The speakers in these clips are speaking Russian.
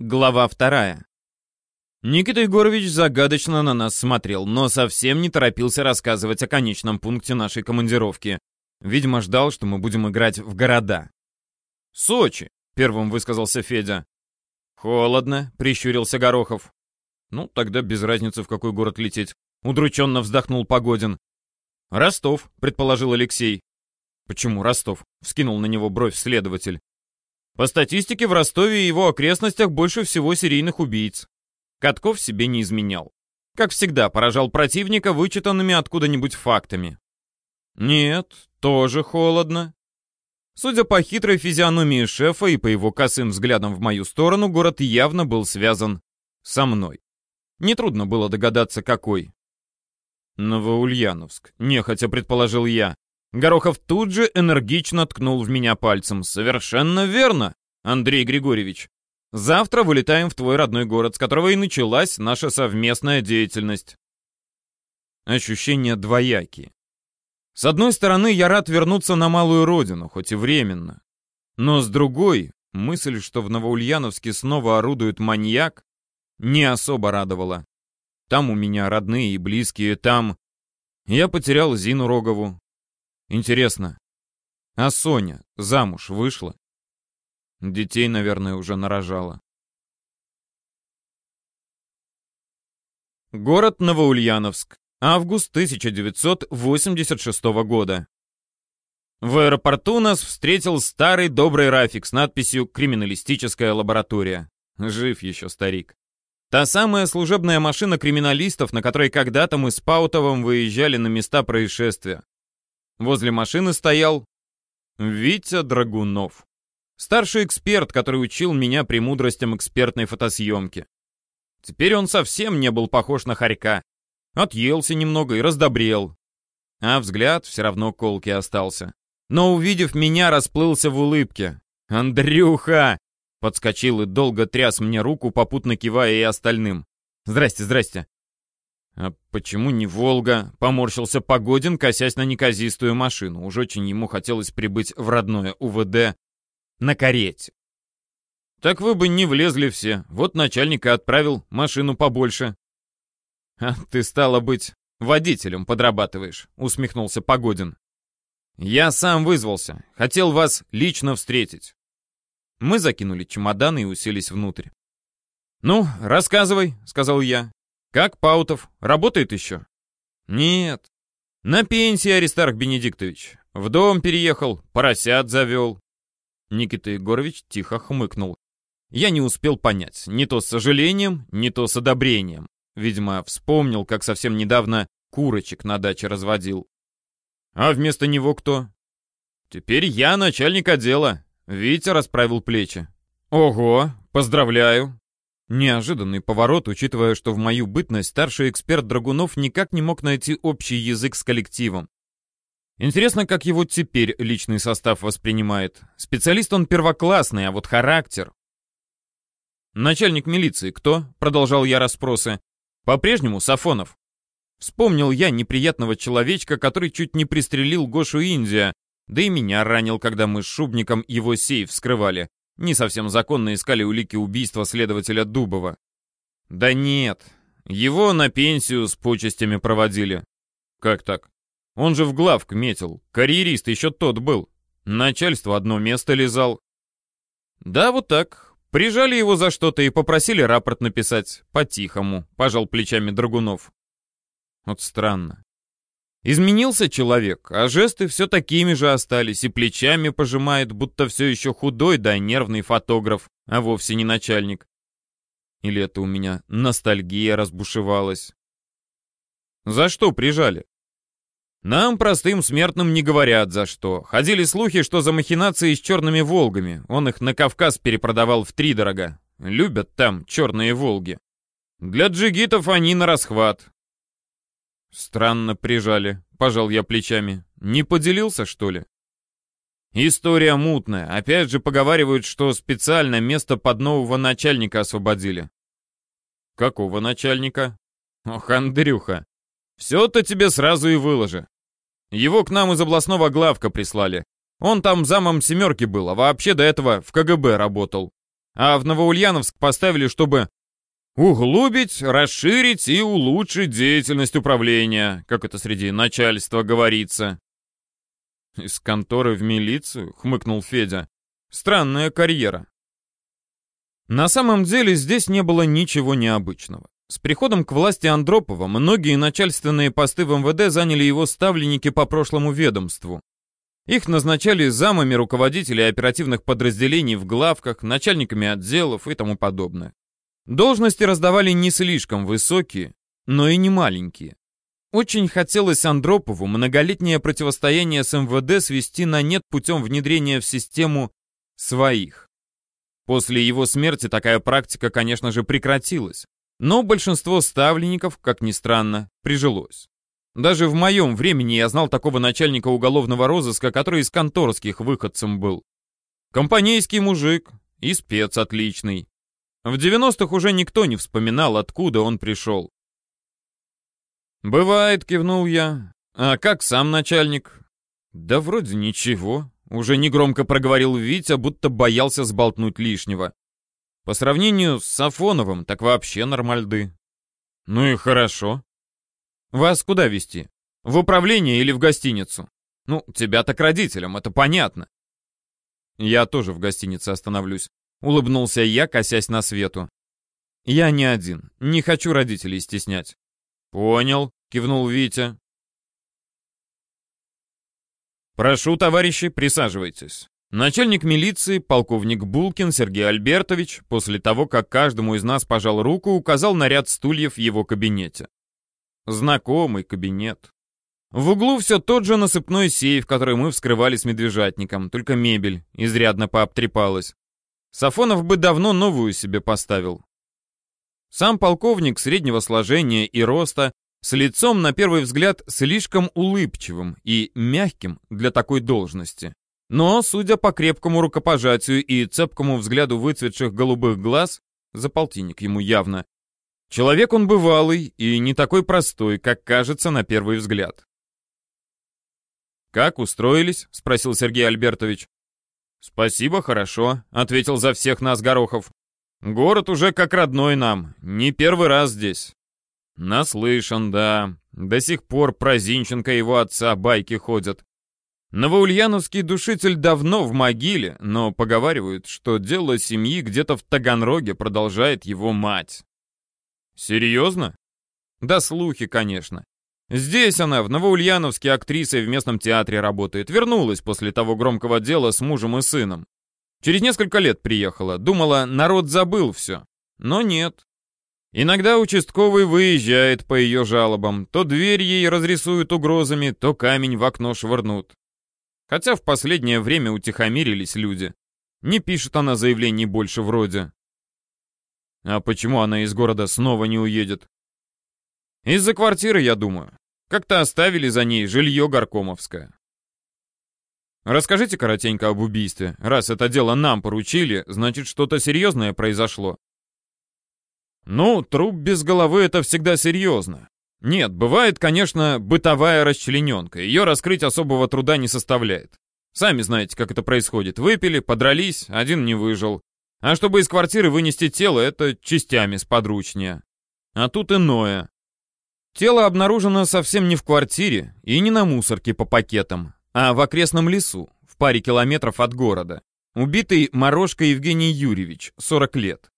Глава вторая. Никита Егорович загадочно на нас смотрел, но совсем не торопился рассказывать о конечном пункте нашей командировки. Видимо, ждал, что мы будем играть в города. «Сочи», — первым высказался Федя. «Холодно», — прищурился Горохов. «Ну, тогда без разницы, в какой город лететь», — удрученно вздохнул Погодин. «Ростов», — предположил Алексей. «Почему Ростов?» — вскинул на него бровь следователь. По статистике, в Ростове и его окрестностях больше всего серийных убийц. Катков себе не изменял. Как всегда, поражал противника вычитанными откуда-нибудь фактами. Нет, тоже холодно. Судя по хитрой физиономии шефа и по его косым взглядам в мою сторону, город явно был связан со мной. Нетрудно было догадаться, какой. Новоульяновск, нехотя предположил я. Горохов тут же энергично ткнул в меня пальцем. «Совершенно верно, Андрей Григорьевич. Завтра вылетаем в твой родной город, с которого и началась наша совместная деятельность». Ощущения двоякие. С одной стороны, я рад вернуться на малую родину, хоть и временно. Но с другой, мысль, что в Новоульяновске снова орудует маньяк, не особо радовала. Там у меня родные и близкие, там... Я потерял Зину Рогову, Интересно, а Соня замуж вышла? Детей, наверное, уже нарожала. Город Новоульяновск. Август 1986 года. В аэропорту нас встретил старый добрый Рафик с надписью «Криминалистическая лаборатория». Жив еще старик. Та самая служебная машина криминалистов, на которой когда-то мы с Паутовым выезжали на места происшествия. Возле машины стоял Витя Драгунов. Старший эксперт, который учил меня премудростям экспертной фотосъемки. Теперь он совсем не был похож на хорька. Отъелся немного и раздобрел. А взгляд все равно колкий остался. Но, увидев меня, расплылся в улыбке. «Андрюха!» Подскочил и долго тряс мне руку, попутно кивая и остальным. «Здрасте, здрасте. «А почему не Волга?» — поморщился Погодин, косясь на неказистую машину. Уж очень ему хотелось прибыть в родное УВД на карете. «Так вы бы не влезли все. Вот начальника отправил машину побольше». «А ты, стало быть, водителем подрабатываешь», — усмехнулся Погодин. «Я сам вызвался. Хотел вас лично встретить». Мы закинули чемоданы и уселись внутрь. «Ну, рассказывай», — сказал я. Как Паутов? Работает еще? Нет. На пенсии, Аристарх Бенедиктович. В дом переехал, поросят завел. Никита Егорович тихо хмыкнул. Я не успел понять, не то с сожалением, не то с одобрением. Видимо, вспомнил, как совсем недавно курочек на даче разводил. А вместо него кто? Теперь я начальник отдела. Витя расправил плечи. Ого, поздравляю. Неожиданный поворот, учитывая, что в мою бытность старший эксперт Драгунов никак не мог найти общий язык с коллективом. Интересно, как его теперь личный состав воспринимает. Специалист он первоклассный, а вот характер... «Начальник милиции кто?» — продолжал я расспросы. «По-прежнему Сафонов». Вспомнил я неприятного человечка, который чуть не пристрелил Гошу Индия, да и меня ранил, когда мы с Шубником его сейф вскрывали не совсем законно искали улики убийства следователя Дубова. Да нет, его на пенсию с почестями проводили. Как так? Он же в главк метил, карьерист еще тот был. Начальство одно место лизал. Да, вот так. Прижали его за что-то и попросили рапорт написать. По-тихому, пожал плечами Драгунов. Вот странно. Изменился человек, а жесты все такими же остались, и плечами пожимает, будто все еще худой да нервный фотограф, а вовсе не начальник. Или это у меня ностальгия разбушевалась? За что прижали? Нам, простым смертным, не говорят за что. Ходили слухи, что за махинации с черными «Волгами». Он их на Кавказ перепродавал в три дорога. Любят там черные «Волги». Для джигитов они на расхват. Странно прижали, пожал я плечами. Не поделился, что ли? История мутная. Опять же поговаривают, что специально место под нового начальника освободили. Какого начальника? Ох, Андрюха. Все-то тебе сразу и выложи. Его к нам из областного главка прислали. Он там замом семерки был, а вообще до этого в КГБ работал. а в Новоульяновск поставили, чтобы углубить, расширить и улучшить деятельность управления, как это среди начальства говорится. «Из конторы в милицию?» — хмыкнул Федя. «Странная карьера». На самом деле здесь не было ничего необычного. С приходом к власти Андропова многие начальственные посты в МВД заняли его ставленники по прошлому ведомству. Их назначали замами руководителей оперативных подразделений в главках, начальниками отделов и тому подобное. Должности раздавали не слишком высокие, но и не маленькие. Очень хотелось Андропову многолетнее противостояние с МВД свести на нет путем внедрения в систему своих. После его смерти такая практика, конечно же, прекратилась. Но большинство ставленников, как ни странно, прижилось. Даже в моем времени я знал такого начальника уголовного розыска, который из конторских выходцем был. Компанейский мужик и спец отличный. В 90-х уже никто не вспоминал, откуда он пришел. «Бывает», — кивнул я. «А как сам начальник?» «Да вроде ничего», — уже негромко проговорил Витя, будто боялся сболтнуть лишнего. «По сравнению с Сафоновым, так вообще нормальды». «Ну и хорошо». «Вас куда везти? В управление или в гостиницу?» «Ну, тебя так родителям, это понятно». «Я тоже в гостинице остановлюсь», — улыбнулся я, косясь на свету. «Я не один, не хочу родителей стеснять. «Понял», — кивнул Витя. «Прошу, товарищи, присаживайтесь». Начальник милиции, полковник Булкин Сергей Альбертович, после того, как каждому из нас пожал руку, указал на ряд стульев в его кабинете. Знакомый кабинет. В углу все тот же насыпной сейф, который мы вскрывали с медвежатником, только мебель изрядно пообтрепалась. Сафонов бы давно новую себе поставил. Сам полковник среднего сложения и роста, с лицом, на первый взгляд, слишком улыбчивым и мягким для такой должности. Но, судя по крепкому рукопожатию и цепкому взгляду выцветших голубых глаз, за полтинник ему явно, человек он бывалый и не такой простой, как кажется на первый взгляд. «Как устроились?» — спросил Сергей Альбертович. «Спасибо, хорошо», — ответил за всех нас Горохов. Город уже как родной нам, не первый раз здесь. Наслышан, да. До сих пор про Зинченко и его отца байки ходят. Новоульяновский душитель давно в могиле, но поговаривают, что дело семьи где-то в Таганроге продолжает его мать. Серьезно? Да слухи, конечно. Здесь она, в Новоульяновске, актрисой в местном театре работает. Вернулась после того громкого дела с мужем и сыном. Через несколько лет приехала, думала, народ забыл все. Но нет. Иногда участковый выезжает по ее жалобам, то дверь ей разрисуют угрозами, то камень в окно швырнут. Хотя в последнее время утихомирились люди. Не пишет она заявлений больше вроде. А почему она из города снова не уедет? Из-за квартиры, я думаю. Как-то оставили за ней жилье горкомовское. Расскажите коротенько об убийстве. Раз это дело нам поручили, значит, что-то серьезное произошло. Ну, труп без головы — это всегда серьезно. Нет, бывает, конечно, бытовая расчлененка. Ее раскрыть особого труда не составляет. Сами знаете, как это происходит. Выпили, подрались, один не выжил. А чтобы из квартиры вынести тело, это частями сподручнее. А тут иное. Тело обнаружено совсем не в квартире и не на мусорке по пакетам, а в окрестном лесу, в паре километров от города. Убитый Морошко Евгений Юрьевич, 40 лет.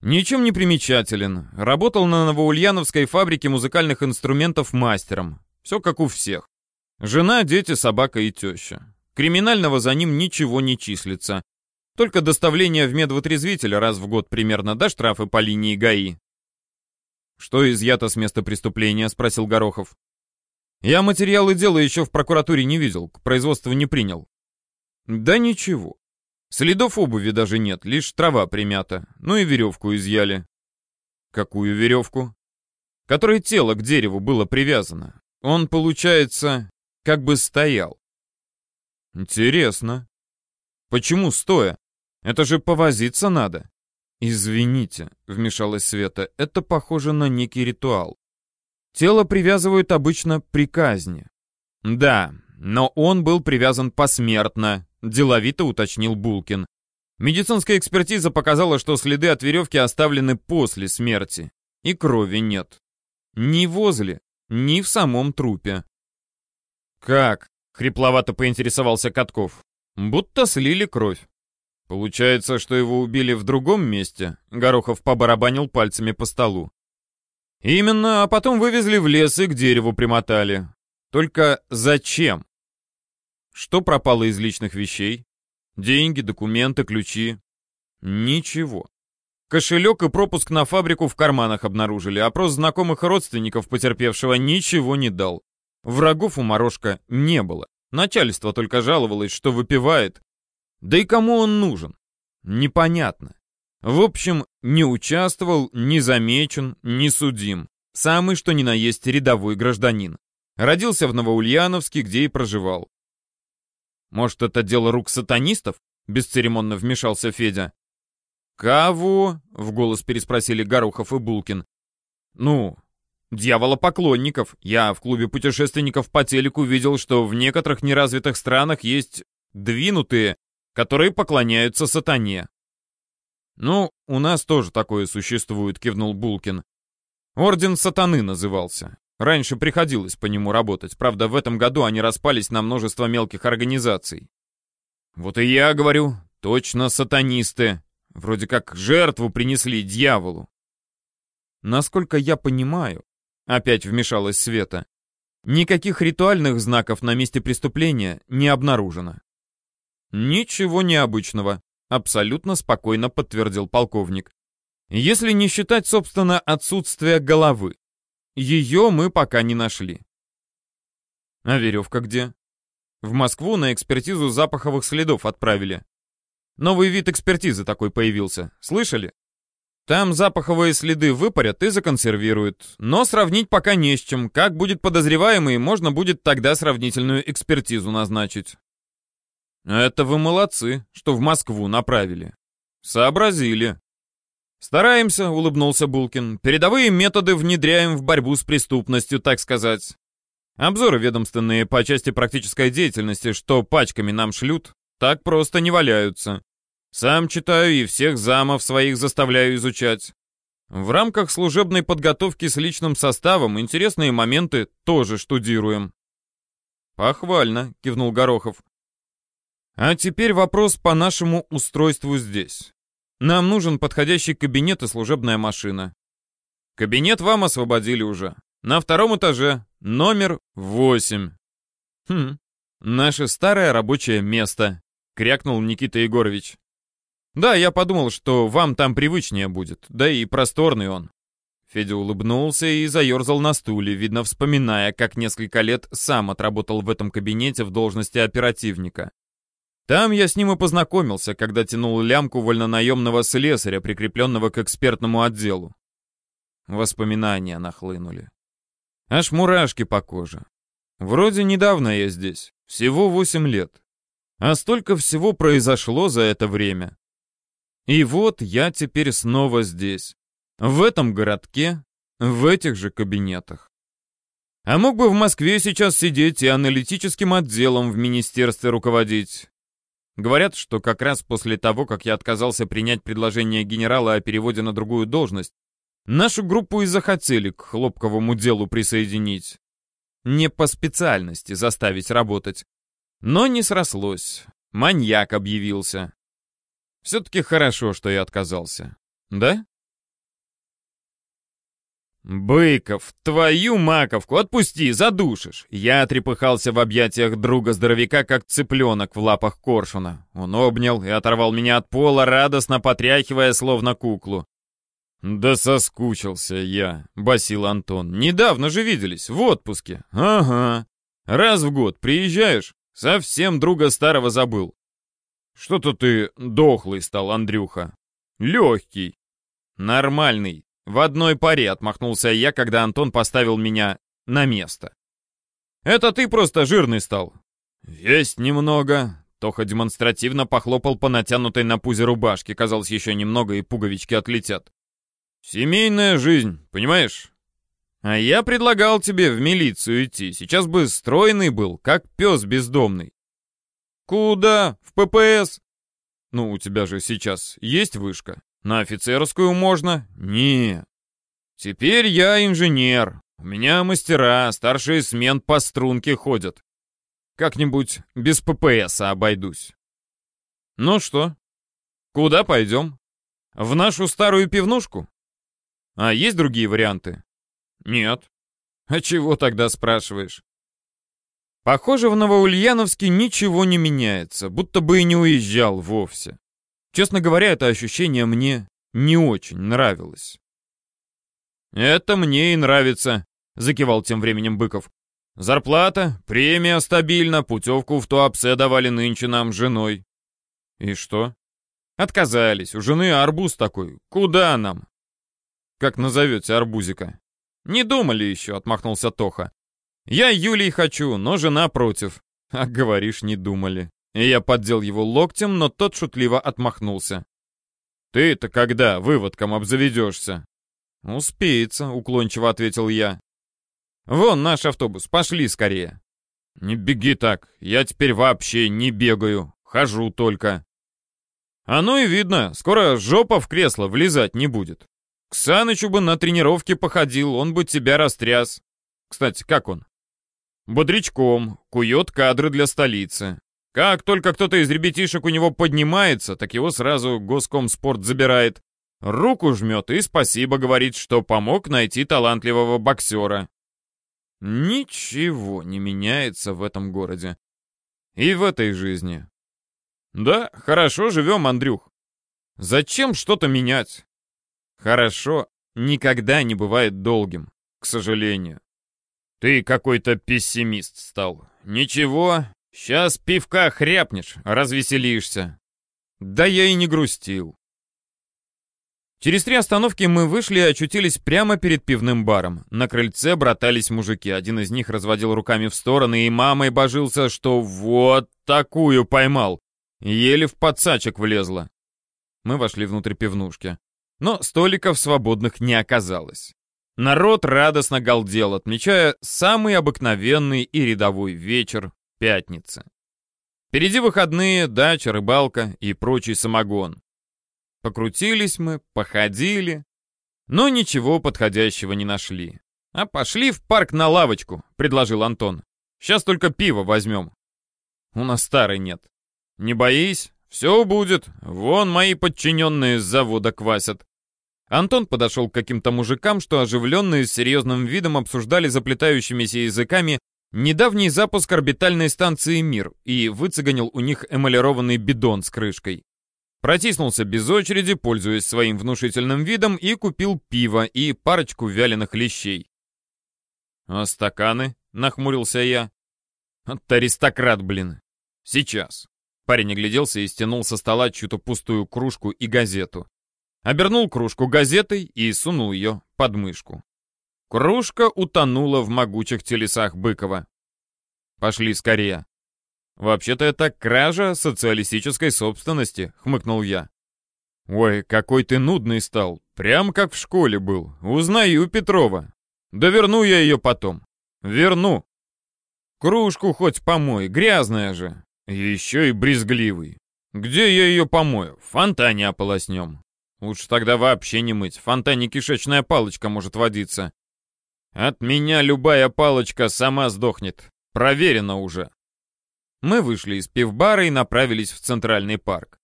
Ничем не примечателен. Работал на Новоульяновской фабрике музыкальных инструментов мастером. Все как у всех. Жена, дети, собака и теща. Криминального за ним ничего не числится. Только доставление в медвотрезвитель раз в год примерно, да штрафы по линии ГАИ. «Что изъято с места преступления?» — спросил Горохов. Я материалы дела еще в прокуратуре не видел, к производству не принял. Да ничего. Следов обуви даже нет, лишь трава примята. Ну и веревку изъяли. Какую веревку? Которой тело к дереву было привязано. Он, получается, как бы стоял. Интересно. Почему стоя? Это же повозиться надо. Извините, вмешалась Света, это похоже на некий ритуал. Тело привязывают обычно при казни. Да, но он был привязан посмертно, деловито уточнил Булкин. Медицинская экспертиза показала, что следы от веревки оставлены после смерти. И крови нет. Ни возле, ни в самом трупе. «Как?» — хрипловато поинтересовался Катков. «Будто слили кровь». «Получается, что его убили в другом месте?» Горохов побарабанил пальцами по столу. «Именно, а потом вывезли в лес и к дереву примотали. Только зачем? Что пропало из личных вещей? Деньги, документы, ключи? Ничего. Кошелек и пропуск на фабрику в карманах обнаружили. Опрос знакомых и родственников потерпевшего ничего не дал. Врагов у Морошка не было. Начальство только жаловалось, что выпивает. Да и кому он нужен? Непонятно. В общем, не участвовал, не замечен, не судим. Самый что ни на есть рядовой гражданин. Родился в Новоульяновске, где и проживал. Может, это дело рук сатанистов? Бесцеремонно вмешался Федя. «Кого?» — в голос переспросили Горохов и Булкин. «Ну, дьяволопоклонников. Я в клубе путешественников по телеку видел, что в некоторых неразвитых странах есть двинутые, которые поклоняются сатане». «Ну, у нас тоже такое существует», — кивнул Булкин. «Орден сатаны назывался. Раньше приходилось по нему работать. Правда, в этом году они распались на множество мелких организаций. Вот и я говорю, точно сатанисты. Вроде как жертву принесли дьяволу. Насколько я понимаю, опять вмешалась Света, никаких ритуальных знаков на месте преступления не обнаружено. Ничего необычного, абсолютно спокойно подтвердил полковник. Если не считать, собственно, отсутствие головы. Ее мы пока не нашли. А веревка где? В Москву на экспертизу запаховых следов отправили. Новый вид экспертизы такой появился. Слышали? Там запаховые следы выпарят и законсервируют. Но сравнить пока не с чем. Как будет подозреваемый, можно будет тогда сравнительную экспертизу назначить. Это вы молодцы, что в Москву направили. Сообразили. «Стараемся», — улыбнулся Булкин. «Передовые методы внедряем в борьбу с преступностью, так сказать. Обзоры ведомственные по части практической деятельности, что пачками нам шлют, так просто не валяются. Сам читаю и всех замов своих заставляю изучать. В рамках служебной подготовки с личным составом интересные моменты тоже штудируем». «Похвально», — кивнул Горохов. «А теперь вопрос по нашему устройству здесь. Нам нужен подходящий кабинет и служебная машина. Кабинет вам освободили уже. На втором этаже, номер 8. Хм, наше старое рабочее место, крякнул Никита Егорович. Да, я подумал, что вам там привычнее будет, да и просторный он. Федя улыбнулся и заерзал на стуле, видно, вспоминая, как несколько лет сам отработал в этом кабинете в должности оперативника. Там я с ним и познакомился, когда тянул лямку вольнонаемного слесаря, прикрепленного к экспертному отделу. Воспоминания нахлынули. Аж мурашки по коже. Вроде недавно я здесь, всего восемь лет. А столько всего произошло за это время. И вот я теперь снова здесь. В этом городке, в этих же кабинетах. А мог бы в Москве сейчас сидеть и аналитическим отделом в министерстве руководить. Говорят, что как раз после того, как я отказался принять предложение генерала о переводе на другую должность, нашу группу и захотели к хлопковому делу присоединить. Не по специальности заставить работать. Но не срослось. Маньяк объявился. Все-таки хорошо, что я отказался. Да? «Быков, твою маковку, отпусти, задушишь!» Я трепыхался в объятиях друга-здоровяка, как цыпленок в лапах коршуна. Он обнял и оторвал меня от пола, радостно потряхивая, словно куклу. «Да соскучился я», — басил Антон. «Недавно же виделись, в отпуске». «Ага. Раз в год приезжаешь, совсем друга старого забыл». «Что-то ты дохлый стал, Андрюха». «Легкий». «Нормальный. В одной паре отмахнулся я, когда Антон поставил меня на место. «Это ты просто жирный стал». «Есть немного». Тоха демонстративно похлопал по натянутой на пузе рубашке. Казалось, еще немного, и пуговички отлетят. «Семейная жизнь, понимаешь?» «А я предлагал тебе в милицию идти. Сейчас бы стройный был, как пес бездомный». «Куда? В ППС?» Ну, у тебя же сейчас есть вышка? На офицерскую можно? Не. Теперь я инженер. У меня мастера, старшие смен по струнке ходят. Как-нибудь без ППСа обойдусь. Ну что, куда пойдем? В нашу старую пивнушку? А есть другие варианты? Нет. А чего тогда спрашиваешь? Похоже, в Новоульяновске ничего не меняется, будто бы и не уезжал вовсе. Честно говоря, это ощущение мне не очень нравилось. «Это мне и нравится», — закивал тем временем Быков. «Зарплата, премия стабильно, путевку в Туапсе давали нынче нам женой». «И что?» «Отказались, у жены арбуз такой. Куда нам?» «Как назовете арбузика?» «Не думали еще», — отмахнулся Тоха. Я Юлей хочу, но жена против. А говоришь, не думали. Я поддел его локтем, но тот шутливо отмахнулся. Ты-то когда выводком обзаведешься? Успеется, уклончиво ответил я. Вон наш автобус, пошли скорее. Не беги так, я теперь вообще не бегаю, хожу только. Оно и видно, скоро жопа в кресло влезать не будет. К бы на тренировке походил, он бы тебя растряс. Кстати, как он? Бодрячком, кует кадры для столицы. Как только кто-то из ребятишек у него поднимается, так его сразу Госкомспорт забирает. Руку жмет и спасибо говорит, что помог найти талантливого боксера. Ничего не меняется в этом городе. И в этой жизни. Да, хорошо живем, Андрюх. Зачем что-то менять? Хорошо никогда не бывает долгим, к сожалению. «Ты какой-то пессимист стал. Ничего, сейчас пивка хряпнешь, развеселишься». «Да я и не грустил». Через три остановки мы вышли и очутились прямо перед пивным баром. На крыльце братались мужики. Один из них разводил руками в стороны и мамой божился, что вот такую поймал. Еле в подсачек влезла. Мы вошли внутрь пивнушки. Но столиков свободных не оказалось. Народ радостно галдел, отмечая самый обыкновенный и рядовой вечер пятницы. Впереди выходные, дача, рыбалка и прочий самогон. Покрутились мы, походили, но ничего подходящего не нашли. «А пошли в парк на лавочку», — предложил Антон. «Сейчас только пиво возьмем». «У нас старой нет». «Не боись, все будет. Вон мои подчиненные с завода квасят. Антон подошел к каким-то мужикам, что оживленно и с серьезным видом обсуждали заплетающимися языками недавний запуск орбитальной станции «Мир» и выцеганил у них эмалированный бидон с крышкой. Протиснулся без очереди, пользуясь своим внушительным видом, и купил пиво и парочку вяленых лещей. «А стаканы?» — нахмурился я. «От аристократ, блин. Сейчас». Парень огляделся и стянул со стола чью-то пустую кружку и газету. Обернул кружку газетой и сунул ее под мышку. Кружка утонула в могучих телесах Быкова. «Пошли скорее». «Вообще-то это кража социалистической собственности», — хмыкнул я. «Ой, какой ты нудный стал. Прям как в школе был. Узнаю Петрова. Да верну я ее потом. Верну. Кружку хоть помой, грязная же. Еще и брезгливый. Где я ее помою? В фонтане ополоснем. Лучше тогда вообще не мыть. В фонтане кишечная палочка может водиться. От меня любая палочка сама сдохнет. Проверено уже. Мы вышли из пивбара и направились в Центральный парк.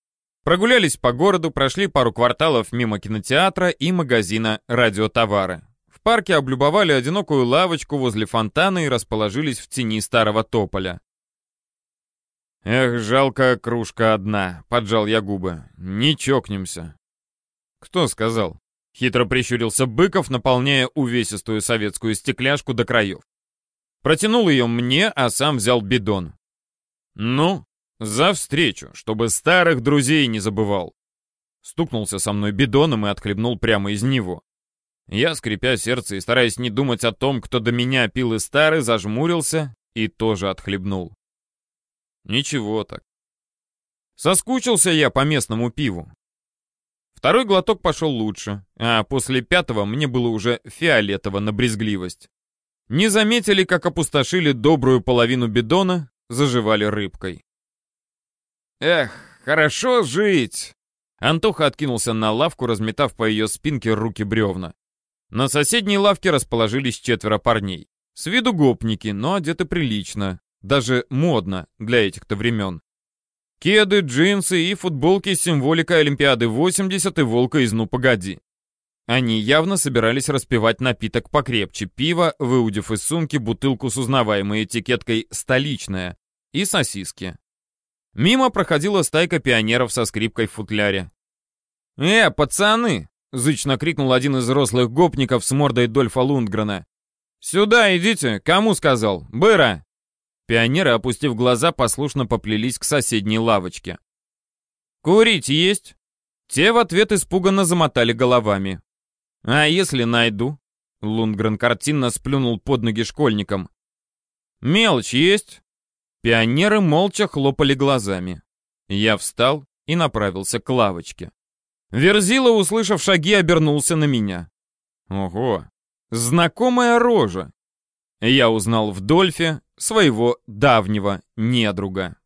Прогулялись по городу, прошли пару кварталов мимо кинотеатра и магазина радиотовары. В парке облюбовали одинокую лавочку возле фонтана и расположились в тени старого тополя. «Эх, жалко, кружка одна», — поджал я губы. «Не чокнемся. «Кто сказал?» — хитро прищурился Быков, наполняя увесистую советскую стекляшку до краев. Протянул ее мне, а сам взял бидон. «Ну, за встречу, чтобы старых друзей не забывал». Стукнулся со мной бидоном и отхлебнул прямо из него. Я, скрипя сердце и стараясь не думать о том, кто до меня пил и старый, зажмурился и тоже отхлебнул. Ничего так. Соскучился я по местному пиву. Второй глоток пошел лучше, а после пятого мне было уже фиолетово на брезгливость. Не заметили, как опустошили добрую половину бидона, заживали рыбкой. Эх, хорошо жить!» Антоха откинулся на лавку, разметав по ее спинке руки бревна. На соседней лавке расположились четверо парней. С виду гопники, но одеты прилично. Даже модно для этих-то времен. Кеды, джинсы и футболки с символикой Олимпиады 80 и Волка из «Ну, погоди». Они явно собирались распивать напиток покрепче пива, выудив из сумки бутылку с узнаваемой этикеткой «столичная» и сосиски. Мимо проходила стайка пионеров со скрипкой в футляре. «Э, пацаны!» — зычно крикнул один из взрослых гопников с мордой Дольфа Лундгрена. «Сюда идите! Кому сказал? Быра!» Пионеры, опустив глаза, послушно поплелись к соседней лавочке. «Курить есть?» Те в ответ испуганно замотали головами. «А если найду?» Лундгрен картинно сплюнул под ноги школьникам. «Мелочь есть?» Пионеры молча хлопали глазами. Я встал и направился к лавочке. Верзила, услышав шаги, обернулся на меня. Ого, знакомая рожа. Я узнал в Дольфе своего давнего недруга.